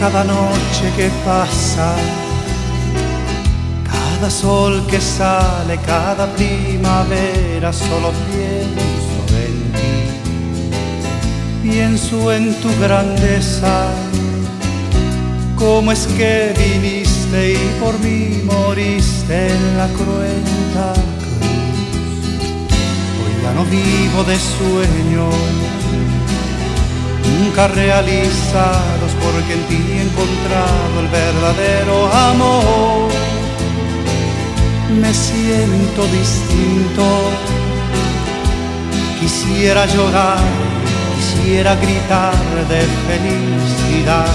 cada noche que pasa, cada sol que sale, cada primavera, solo pienso en ti. Pienso en tu grandeza, cómo es que viniste y por mí moriste en la cruenta cruz. Hoy ya no vivo de sueños nunca realizados porque en ti he encontrado el verdadero amor. Me siento distinto, quisiera llorar, quisiera gritar de felicidad.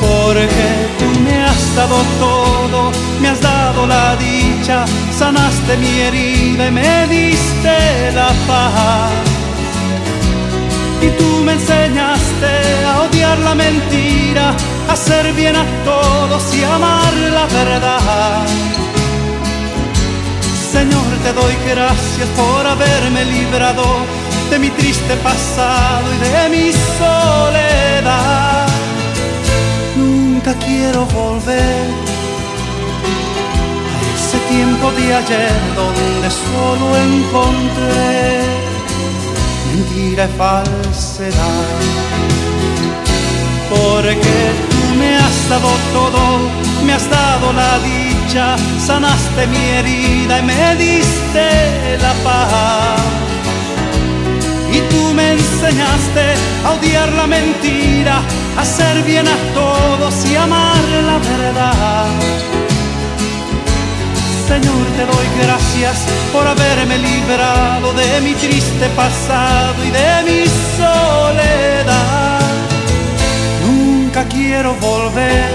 Porque tú me has dado todo, me has dado la dicha, sanaste mi herida y me diste la mentira, hacer bien a todos y amar la verdad. Señor, te doy gracias por haberme librado de mi triste pasado y de mi soledad. Nunca quiero volver a ese tiempo de ayer donde solo encontré mentira y falsedad. Porque tú me has dado todo, me has dado la dicha, sanaste mi herida y me diste la paz. Y tú me enseñaste a odiar la mentira, a hacer bien a todos y amar la verdad. Señor, te doy gracias por haberme librado de mi triste pasado y de mi soledad. Quiero volver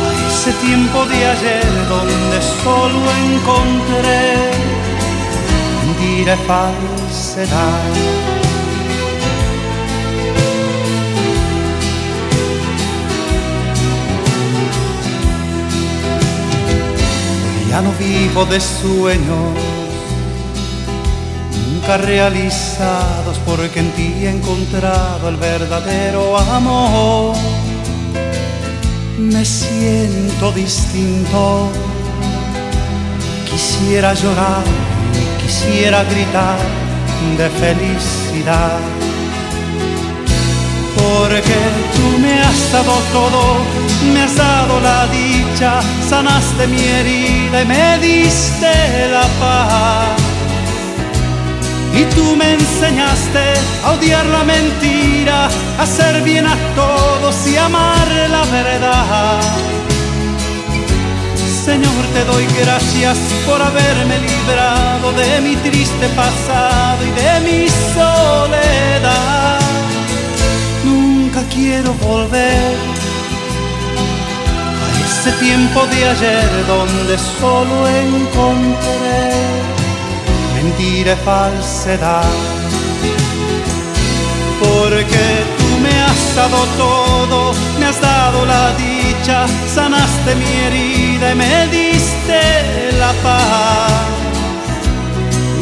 a ese tiempo de ayer donde solo encontré mentira y falsedad. ya no vivo de sueños, nunca realizados, porque en ti he encontrado el verdadero amor. Me siento distinto, quisiera llorar, quisiera gritar de felicidad porque tú me has dado todo, me has dado la dicha, sanaste mi herida y me diste la paz. Tú me enseñaste a odiar la mentira, a hacer bien a todos y amar la verdad. Señor, te doy gracias por haberme librado de mi triste pasado y de mi soledad quiero volver a ese tiempo de ayer donde solo encontré y falsedad. Porque tú me has dado todo, me has dado la dicha, sanaste mi herida y me diste la paz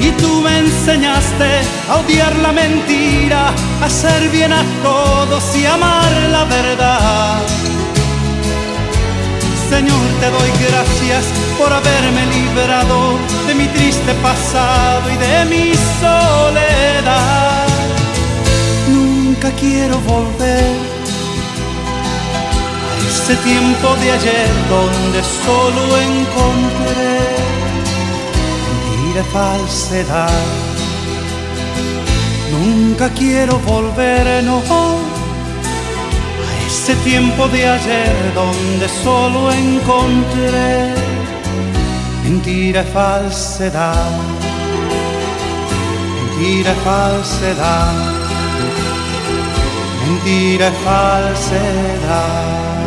y tú me enseñaste a odiar la mentira, a hacer bien a todos y amar la verdad. Señor, te doy gracias por haberme librado de mi triste pasado y de mi soledad. Nunca quiero volver a ese tiempo de ayer donde solo encontré de falsedad. Nunca quiero volver, no, ese tiempo de ayer donde solo encontré mentira falsedad. Mentira falsedad. Mentira falsedad.